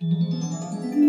Música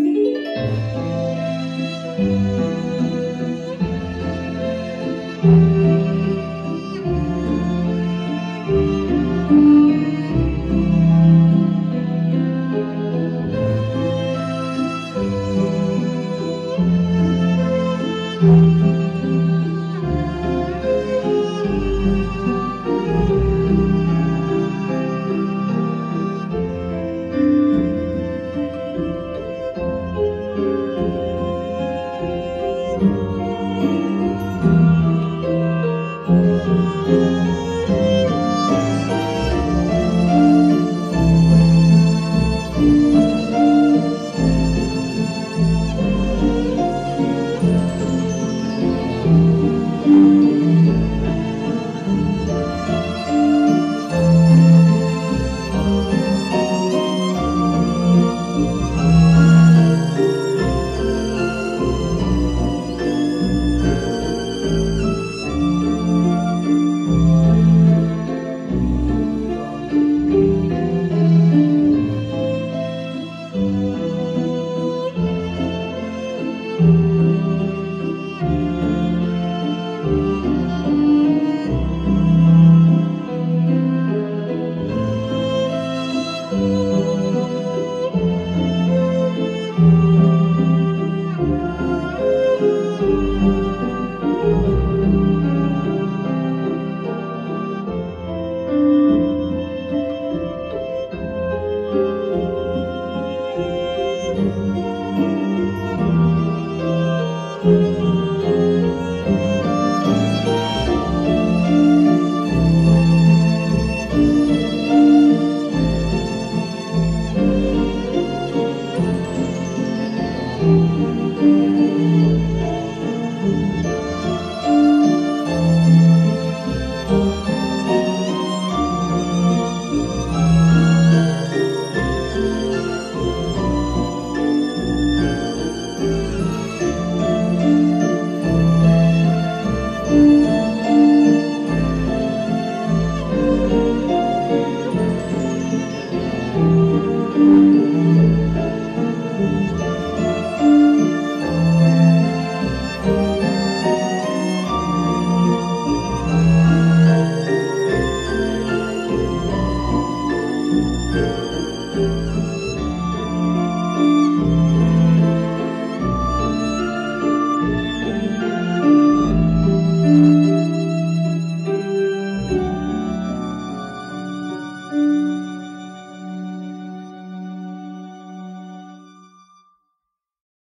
Thank you.